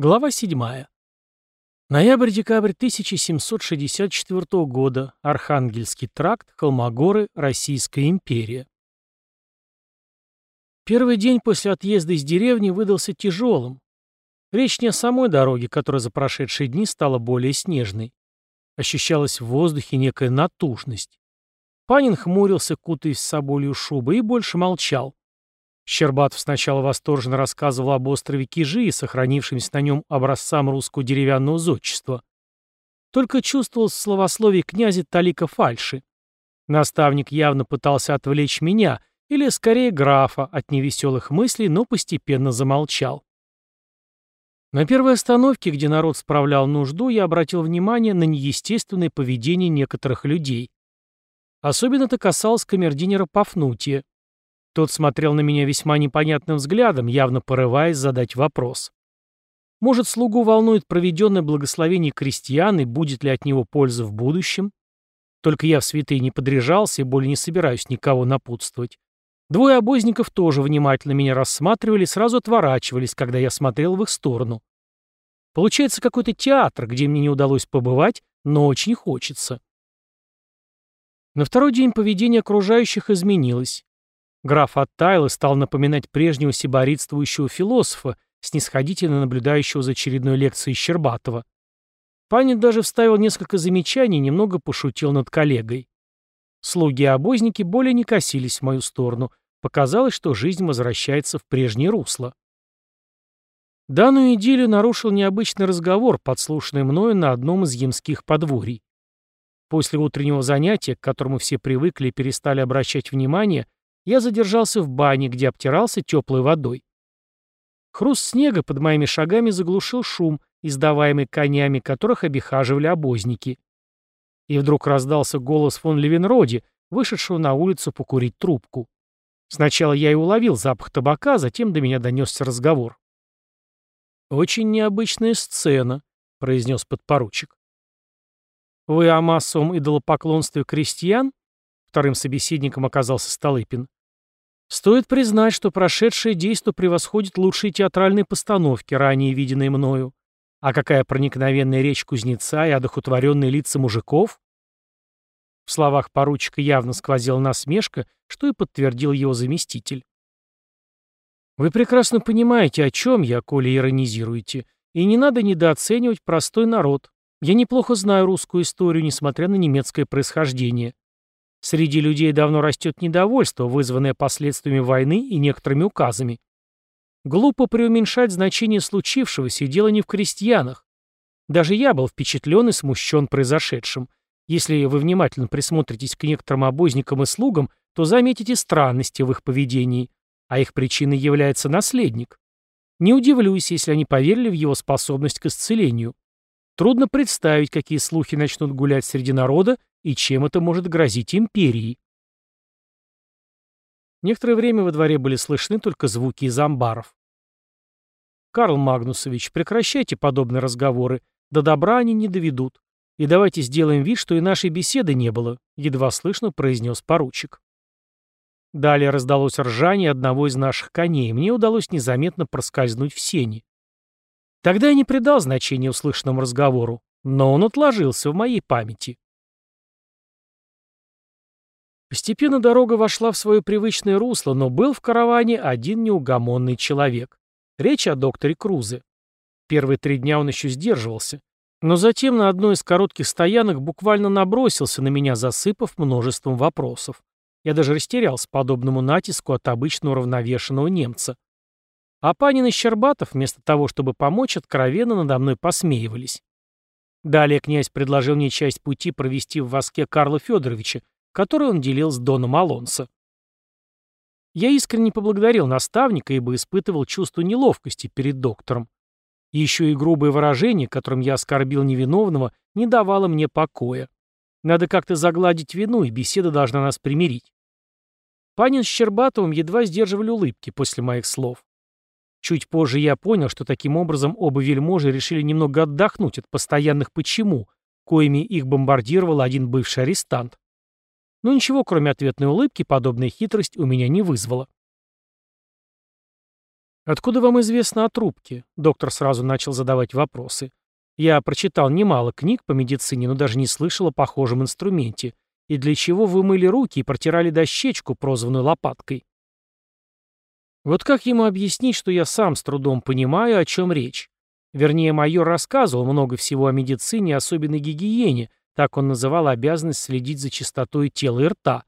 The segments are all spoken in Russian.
Глава 7. Ноябрь-декабрь 1764 года. Архангельский тракт, Холмогоры, Российская империя. Первый день после отъезда из деревни выдался тяжелым. Речь не о самой дороге, которая за прошедшие дни стала более снежной. Ощущалась в воздухе некая натужность. Панин хмурился, кутаясь в соболью шубу, и больше молчал. Щербатов сначала восторженно рассказывал об острове Кижи и сохранившемся на нем образцам русского деревянного зодчества. Только чувствовал в словословии князя талика фальши. Наставник явно пытался отвлечь меня, или скорее графа, от невеселых мыслей, но постепенно замолчал. На первой остановке, где народ справлял нужду, я обратил внимание на неестественное поведение некоторых людей. Особенно это касалось камердинера Пафнутия. Тот смотрел на меня весьма непонятным взглядом, явно порываясь задать вопрос. Может, слугу волнует проведенное благословение крестьян и будет ли от него польза в будущем? Только я в святые не подряжался и более не собираюсь никого напутствовать. Двое обозников тоже внимательно меня рассматривали и сразу отворачивались, когда я смотрел в их сторону. Получается какой-то театр, где мне не удалось побывать, но очень хочется. На второй день поведение окружающих изменилось. Граф оттаял и стал напоминать прежнего сиборитствующего философа, снисходительно наблюдающего за очередной лекцией Щербатова. Панин даже вставил несколько замечаний и немного пошутил над коллегой. Слуги и обозники более не косились в мою сторону. Показалось, что жизнь возвращается в прежнее русло. Данную идиллию нарушил необычный разговор, подслушанный мною на одном из ямских подворий. После утреннего занятия, к которому все привыкли и перестали обращать внимание, я задержался в бане, где обтирался теплой водой. Хруст снега под моими шагами заглушил шум, издаваемый конями, которых обихаживали обозники. И вдруг раздался голос фон Левенроди, вышедшего на улицу покурить трубку. Сначала я и уловил запах табака, затем до меня донесся разговор. «Очень необычная сцена», — произнес подпоручик. «Вы о массовом идолопоклонстве крестьян?» Вторым собеседником оказался Столыпин. Стоит признать, что прошедшее действо превосходит лучшие театральные постановки, ранее виденные мною. А какая проникновенная речь кузнеца и одохотворенные лица мужиков? В словах поручика явно сквозила насмешка, что и подтвердил его заместитель. Вы прекрасно понимаете, о чем я, коли иронизируете, и не надо недооценивать простой народ. Я неплохо знаю русскую историю, несмотря на немецкое происхождение. Среди людей давно растет недовольство, вызванное последствиями войны и некоторыми указами. Глупо преуменьшать значение случившегося, и дело не в крестьянах. Даже я был впечатлен и смущен произошедшим. Если вы внимательно присмотритесь к некоторым обозникам и слугам, то заметите странности в их поведении, а их причиной является наследник. Не удивлюсь, если они поверили в его способность к исцелению. Трудно представить, какие слухи начнут гулять среди народа, и чем это может грозить империи. Некоторое время во дворе были слышны только звуки из амбаров. «Карл Магнусович, прекращайте подобные разговоры. До добра они не доведут. И давайте сделаем вид, что и нашей беседы не было», — едва слышно произнес поручик. Далее раздалось ржание одного из наших коней, мне удалось незаметно проскользнуть в сени. Тогда я не придал значения услышанному разговору, но он отложился в моей памяти. Постепенно дорога вошла в свое привычное русло, но был в караване один неугомонный человек. Речь о докторе Крузе. Первые три дня он еще сдерживался. Но затем на одной из коротких стоянок буквально набросился на меня, засыпав множеством вопросов. Я даже растерялся подобному натиску от обычного равновешенного немца. А Панин и Щербатов, вместо того, чтобы помочь, откровенно надо мной посмеивались. Далее князь предложил мне часть пути провести в воске Карла Федоровича, который он делил с Доном Алонсо. Я искренне поблагодарил наставника, ибо испытывал чувство неловкости перед доктором. Еще и грубое выражение, которым я оскорбил невиновного, не давало мне покоя. Надо как-то загладить вину, и беседа должна нас примирить. Панин с Щербатовым едва сдерживали улыбки после моих слов. Чуть позже я понял, что таким образом оба вельможи решили немного отдохнуть от постоянных «почему», коими их бомбардировал один бывший арестант. Но ничего, кроме ответной улыбки, подобная хитрость у меня не вызвала. «Откуда вам известно о трубке?» Доктор сразу начал задавать вопросы. «Я прочитал немало книг по медицине, но даже не слышал о похожем инструменте. И для чего вы мыли руки и протирали дощечку, прозванную лопаткой?» Вот как ему объяснить, что я сам с трудом понимаю, о чем речь? Вернее, майор рассказывал много всего о медицине, особенно гигиене, так он называл обязанность следить за чистотой тела и рта.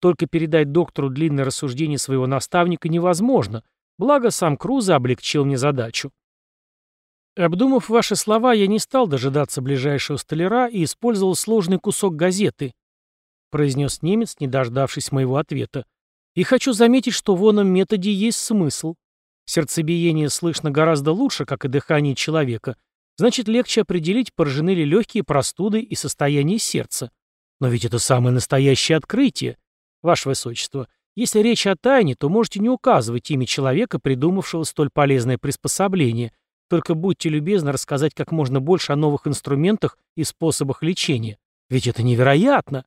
Только передать доктору длинное рассуждение своего наставника невозможно, Благо, сам Крузо облегчил мне задачу. Обдумав ваши слова, я не стал дожидаться ближайшего столяра и использовал сложный кусок газеты, произнес немец, не дождавшись моего ответа. И хочу заметить, что в оном методе есть смысл. Сердцебиение слышно гораздо лучше, как и дыхание человека. Значит, легче определить, поражены ли легкие простуды и состояние сердца. Но ведь это самое настоящее открытие. Ваше Высочество, если речь о тайне, то можете не указывать имя человека, придумавшего столь полезное приспособление, только будьте любезны рассказать как можно больше о новых инструментах и способах лечения. Ведь это невероятно!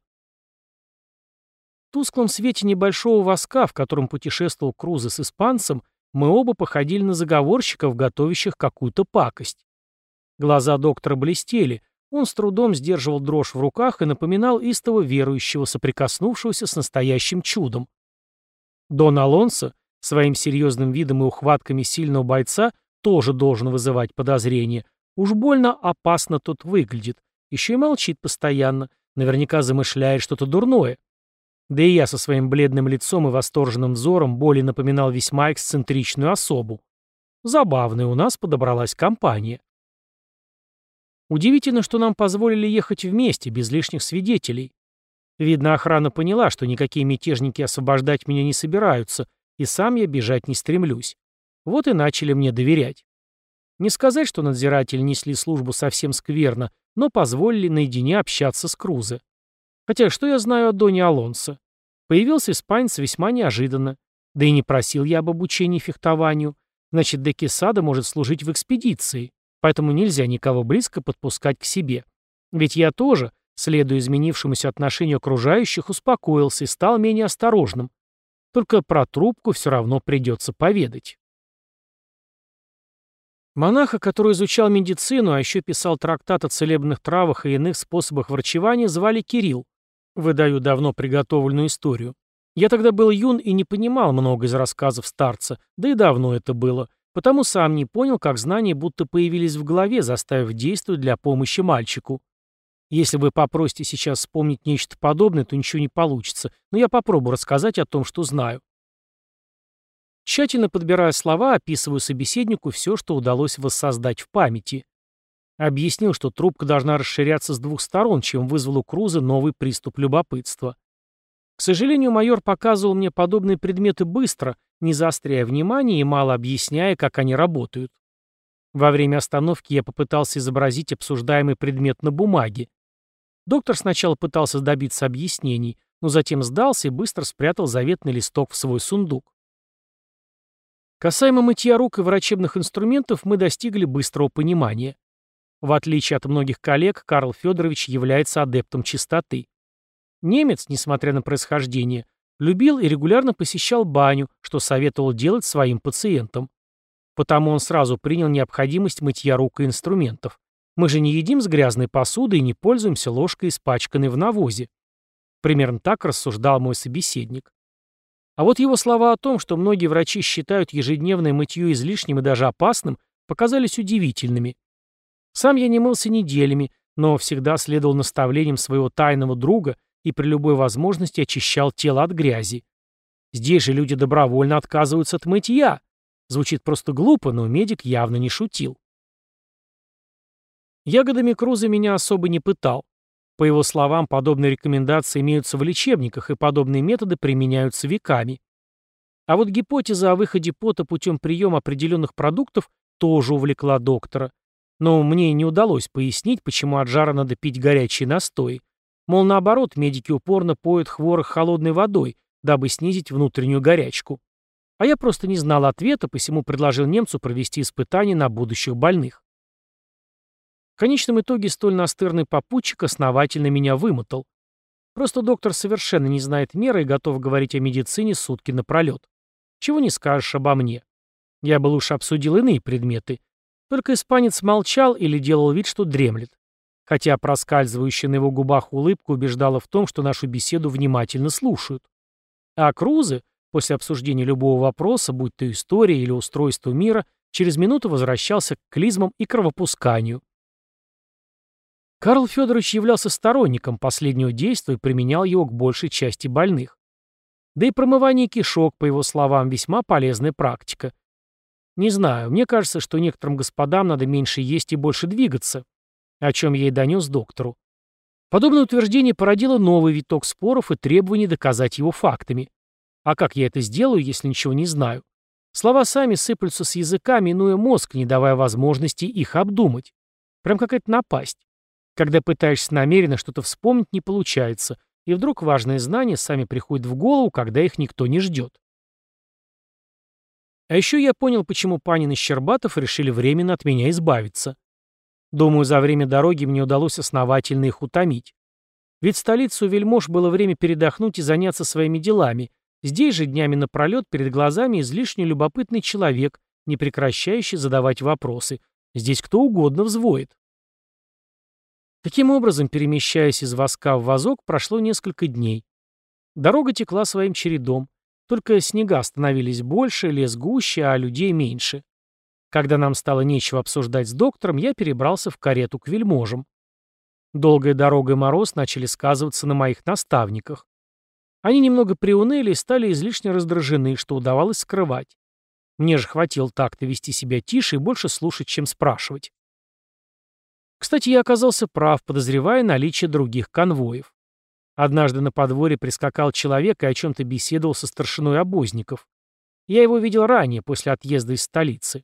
В тусклом свете небольшого воска, в котором путешествовал Крузо с испанцем, мы оба походили на заговорщиков, готовящих какую-то пакость. Глаза доктора блестели, он с трудом сдерживал дрожь в руках и напоминал истово верующего, соприкоснувшегося с настоящим чудом. Дон Алонсо своим серьезным видом и ухватками сильного бойца тоже должен вызывать подозрения. Уж больно опасно тот выглядит. Еще и молчит постоянно. Наверняка замышляет что-то дурное. Да и я со своим бледным лицом и восторженным взором более напоминал весьма эксцентричную особу. Забавная у нас подобралась компания. Удивительно, что нам позволили ехать вместе, без лишних свидетелей. Видно, охрана поняла, что никакие мятежники освобождать меня не собираются, и сам я бежать не стремлюсь. Вот и начали мне доверять. Не сказать, что надзиратели несли службу совсем скверно, но позволили наедине общаться с Крузе. Хотя что я знаю о Доне Алонсо? Появился испанец весьма неожиданно. Да и не просил я об обучении фехтованию. Значит, Декисада может служить в экспедиции, поэтому нельзя никого близко подпускать к себе. Ведь я тоже, Следуя изменившемуся отношению окружающих, успокоился и стал менее осторожным. Только про трубку все равно придется поведать. Монаха, который изучал медицину, а еще писал трактат о целебных травах и иных способах врачевания, звали Кирилл. Выдаю давно приготовленную историю. Я тогда был юн и не понимал много из рассказов старца, да и давно это было, потому сам не понял, как знания будто появились в голове, заставив действовать для помощи мальчику. Если вы попросите сейчас вспомнить нечто подобное, то ничего не получится, но я попробую рассказать о том, что знаю. Тщательно подбирая слова, описываю собеседнику все, что удалось воссоздать в памяти. Объяснил, что трубка должна расширяться с двух сторон, чем вызвал у Круза новый приступ любопытства. К сожалению, майор показывал мне подобные предметы быстро, не заостряя внимание и мало объясняя, как они работают. Во время остановки я попытался изобразить обсуждаемый предмет на бумаге. Доктор сначала пытался добиться объяснений, но затем сдался и быстро спрятал заветный листок в свой сундук. Касаемо мытья рук и врачебных инструментов мы достигли быстрого понимания. В отличие от многих коллег, Карл Федорович является адептом чистоты. Немец, несмотря на происхождение, любил и регулярно посещал баню, что советовал делать своим пациентам. Потому он сразу принял необходимость мытья рук и инструментов. Мы же не едим с грязной посудой и не пользуемся ложкой, испачканной в навозе. Примерно так рассуждал мой собеседник. А вот его слова о том, что многие врачи считают ежедневное мытье излишним и даже опасным, показались удивительными. Сам я не мылся неделями, но всегда следовал наставлениям своего тайного друга и при любой возможности очищал тело от грязи. Здесь же люди добровольно отказываются от мытья. Звучит просто глупо, но медик явно не шутил. Ягодами Круза меня особо не пытал. По его словам, подобные рекомендации имеются в лечебниках, и подобные методы применяются веками. А вот гипотеза о выходе пота путем приема определенных продуктов тоже увлекла доктора. Но мне не удалось пояснить, почему от жара надо пить горячие настои. Мол, наоборот, медики упорно поют хворых холодной водой, дабы снизить внутреннюю горячку. А я просто не знал ответа, посему предложил немцу провести испытания на будущих больных. В конечном итоге столь настырный попутчик основательно меня вымотал. Просто доктор совершенно не знает меры и готов говорить о медицине сутки напролет. Чего не скажешь обо мне. Я бы лучше обсудил иные предметы. Только испанец молчал или делал вид, что дремлет. Хотя проскальзывающая на его губах улыбка убеждала в том, что нашу беседу внимательно слушают. А Крузе, после обсуждения любого вопроса, будь то история или устройство мира, через минуту возвращался к клизмам и кровопусканию. Карл Федорович являлся сторонником последнего действия и применял его к большей части больных. Да и промывание кишок, по его словам, весьма полезная практика. Не знаю, мне кажется, что некоторым господам надо меньше есть и больше двигаться, о чем и донес доктору. Подобное утверждение породило новый виток споров и требований доказать его фактами. А как я это сделаю, если ничего не знаю? Слова сами сыплются с языка, минуя мозг, не давая возможности их обдумать. Прям какая-то напасть. Когда пытаешься намеренно что-то вспомнить, не получается, и вдруг важные знания сами приходят в голову, когда их никто не ждет. А еще я понял, почему Панин и Щербатов решили временно от меня избавиться. Думаю, за время дороги мне удалось основательно их утомить. Ведь в столицу вельмож было время передохнуть и заняться своими делами. Здесь же днями напролет перед глазами излишне любопытный человек, не прекращающий задавать вопросы. Здесь кто угодно взвоет. Таким образом, перемещаясь из воска в вазок, прошло несколько дней. Дорога текла своим чередом. Только снега становились больше, лес гуще, а людей меньше. Когда нам стало нечего обсуждать с доктором, я перебрался в карету к вельможам. Долгая дорога и мороз начали сказываться на моих наставниках. Они немного приуныли и стали излишне раздражены, что удавалось скрывать. Мне же хватило так-то вести себя тише и больше слушать, чем спрашивать. Кстати, я оказался прав, подозревая наличие других конвоев. Однажды на подворье прискакал человек и о чем-то беседовал со старшиной обозников. Я его видел ранее, после отъезда из столицы.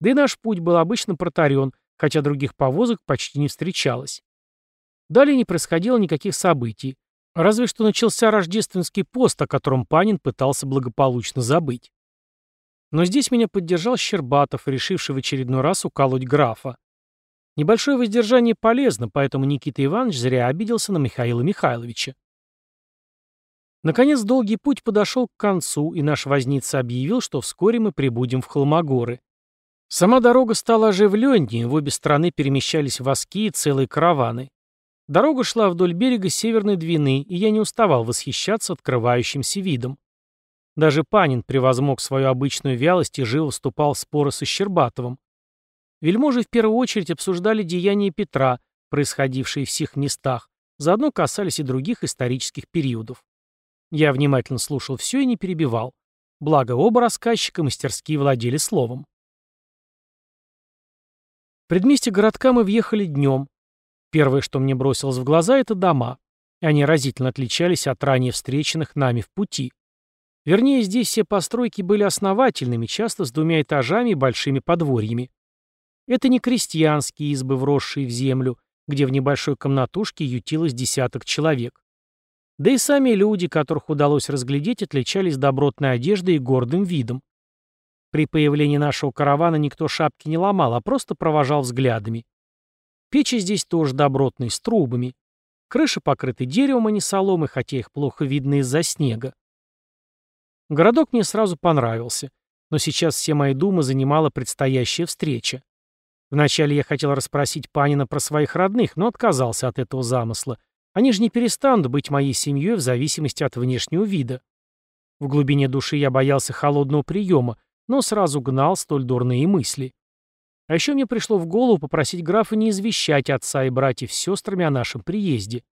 Да и наш путь был обычно протарен, хотя других повозок почти не встречалось. Далее не происходило никаких событий, разве что начался рождественский пост, о котором Панин пытался благополучно забыть. Но здесь меня поддержал Щербатов, решивший в очередной раз уколоть графа. Небольшое воздержание полезно, поэтому Никита Иванович зря обиделся на Михаила Михайловича. Наконец долгий путь подошел к концу, и наш возница объявил, что вскоре мы прибудем в Холмогоры. Сама дорога стала оживленнее, в обе стороны перемещались воски и целые караваны. Дорога шла вдоль берега Северной Двины, и я не уставал восхищаться открывающимся видом. Даже Панин превозмог свою обычную вялость и живо вступал в споры со Щербатовым. Вельможи в первую очередь обсуждали деяния Петра, происходившие в всех местах, заодно касались и других исторических периодов. Я внимательно слушал все и не перебивал. Благо оба рассказчика мастерски владели словом. В городка мы въехали днем. Первое, что мне бросилось в глаза, это дома. Они разительно отличались от ранее встреченных нами в пути. Вернее, здесь все постройки были основательными, часто с двумя этажами и большими подворьями. Это не крестьянские избы, вросшие в землю, где в небольшой комнатушке ютилось десяток человек. Да и сами люди, которых удалось разглядеть, отличались добротной одеждой и гордым видом. При появлении нашего каравана никто шапки не ломал, а просто провожал взглядами. Печи здесь тоже добротные, с трубами. Крыши покрыты деревом, а не соломой, хотя их плохо видно из-за снега. Городок мне сразу понравился, но сейчас все мои думы занимала предстоящая встреча. Вначале я хотел расспросить Панина про своих родных, но отказался от этого замысла. Они же не перестанут быть моей семьей в зависимости от внешнего вида. В глубине души я боялся холодного приема, но сразу гнал столь дурные мысли. А еще мне пришло в голову попросить графа не извещать отца и братьев с сестрами о нашем приезде.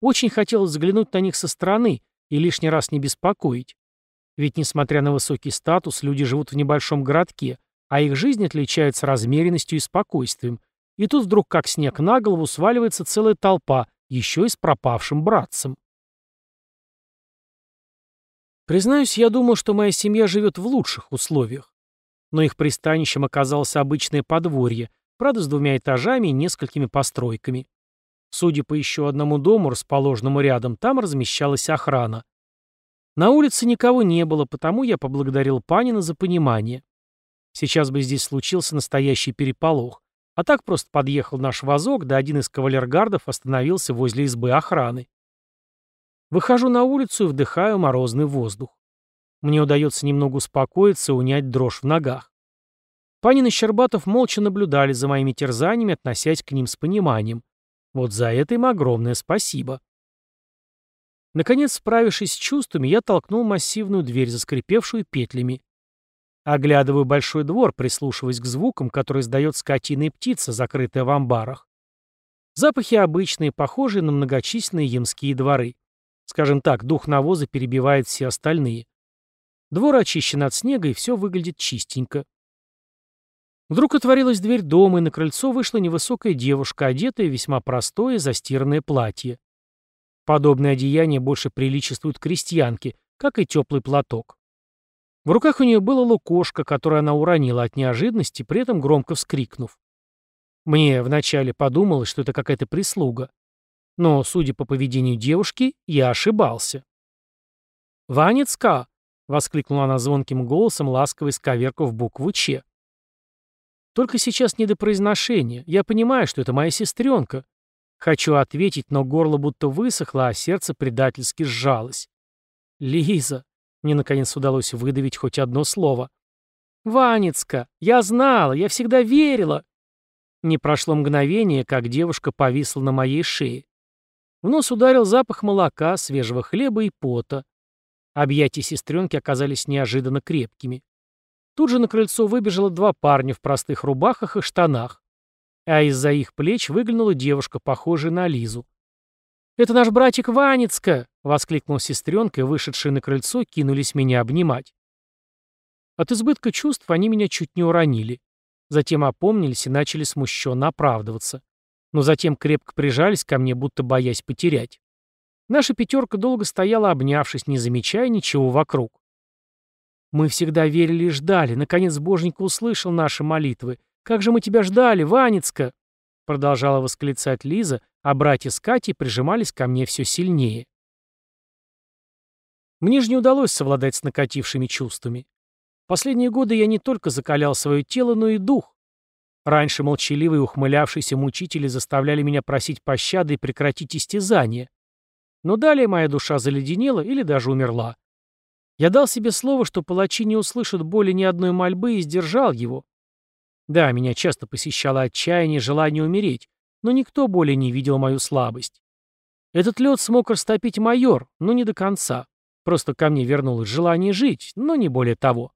Очень хотелось взглянуть на них со стороны и лишний раз не беспокоить. Ведь, несмотря на высокий статус, люди живут в небольшом городке, а их жизнь отличается размеренностью и спокойствием. И тут вдруг, как снег на голову, сваливается целая толпа, еще и с пропавшим братцем. Признаюсь, я думал, что моя семья живет в лучших условиях. Но их пристанищем оказалось обычное подворье, правда, с двумя этажами и несколькими постройками. Судя по еще одному дому, расположенному рядом, там размещалась охрана. На улице никого не было, потому я поблагодарил Панина за понимание. Сейчас бы здесь случился настоящий переполох. А так просто подъехал наш вазок, да один из кавалергардов остановился возле избы охраны. Выхожу на улицу и вдыхаю морозный воздух. Мне удается немного успокоиться и унять дрожь в ногах. Панин и Щербатов молча наблюдали за моими терзаниями, относясь к ним с пониманием. Вот за это им огромное спасибо. Наконец, справившись с чувствами, я толкнул массивную дверь, заскрипевшую петлями. Оглядываю большой двор, прислушиваясь к звукам, которые издает скотина и птица, закрытая в амбарах. Запахи обычные, похожие на многочисленные ямские дворы. Скажем так, дух навоза перебивает все остальные. Двор очищен от снега, и все выглядит чистенько. Вдруг отворилась дверь дома, и на крыльцо вышла невысокая девушка, одетая в весьма простое застиранное платье. Подобное одеяние больше приличествует крестьянке, как и теплый платок. В руках у нее было лукошко, которое она уронила от неожиданности, при этом громко вскрикнув. Мне вначале подумалось, что это какая-то прислуга. Но, судя по поведению девушки, я ошибался. «Ванецка!» — воскликнула она звонким голосом, ласково исковеркав букву «Ч». Только сейчас не до произношения. Я понимаю, что это моя сестренка. Хочу ответить, но горло будто высохло, а сердце предательски сжалось. «Лиза!» Мне, наконец, удалось выдавить хоть одно слово. «Ванецка! Я знала! Я всегда верила!» Не прошло мгновение, как девушка повисла на моей шее. В нос ударил запах молока, свежего хлеба и пота. Объятия сестренки оказались неожиданно крепкими. Тут же на крыльцо выбежало два парня в простых рубахах и штанах. А из-за их плеч выглянула девушка, похожая на Лизу. «Это наш братик Ванецка!» — воскликнула сестренка, и, вышедшие на крыльцо, кинулись меня обнимать. От избытка чувств они меня чуть не уронили. Затем опомнились и начали смущенно оправдываться. Но затем крепко прижались ко мне, будто боясь потерять. Наша пятерка долго стояла, обнявшись, не замечая ничего вокруг. Мы всегда верили и ждали. Наконец Боженька услышал наши молитвы. Как же мы тебя ждали, Ванецка!» Продолжала восклицать Лиза, а братья с Катей прижимались ко мне все сильнее. Мне же не удалось совладать с накатившими чувствами. Последние годы я не только закалял свое тело, но и дух. Раньше молчаливые ухмылявшиеся мучители заставляли меня просить пощады и прекратить истязание. Но далее моя душа заледенела или даже умерла. Я дал себе слово, что палачи не услышат боли ни одной мольбы и сдержал его. Да, меня часто посещало отчаяние, желание умереть, но никто более не видел мою слабость. Этот лед смог растопить майор, но не до конца. Просто ко мне вернулось желание жить, но не более того.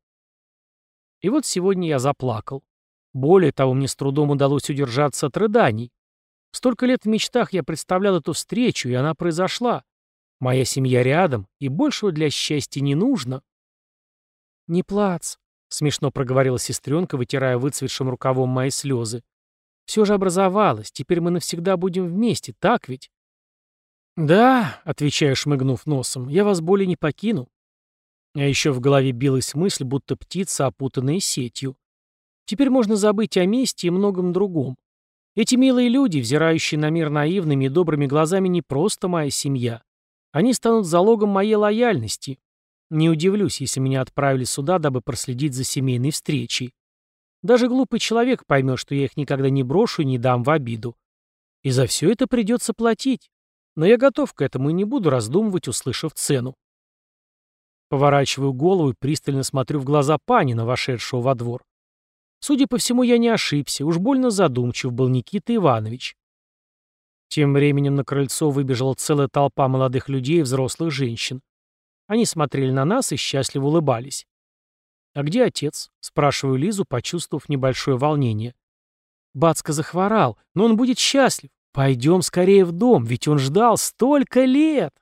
И вот сегодня я заплакал. Более того, мне с трудом удалось удержаться от рыданий. Столько лет в мечтах я представлял эту встречу, и она произошла. Моя семья рядом, и большего для счастья не нужно. «Не плац», — смешно проговорила сестренка, вытирая выцветшим рукавом мои слезы. «Все же образовалось, теперь мы навсегда будем вместе, так ведь?» «Да», — отвечаю, шмыгнув носом, — «я вас более не покину». А еще в голове билась мысль, будто птица, опутанная сетью. Теперь можно забыть о месте и многом другом. Эти милые люди, взирающие на мир наивными и добрыми глазами, не просто моя семья. Они станут залогом моей лояльности. Не удивлюсь, если меня отправили сюда, дабы проследить за семейной встречей. Даже глупый человек поймет, что я их никогда не брошу и не дам в обиду. И за все это придется платить. Но я готов к этому и не буду раздумывать, услышав цену. Поворачиваю голову и пристально смотрю в глаза Панина, вошедшего во двор. Судя по всему, я не ошибся, уж больно задумчив был Никита Иванович. Тем временем на крыльцо выбежала целая толпа молодых людей и взрослых женщин. Они смотрели на нас и счастливо улыбались. «А где отец?» — спрашиваю Лизу, почувствовав небольшое волнение. «Бацка захворал, но он будет счастлив. Пойдем скорее в дом, ведь он ждал столько лет!»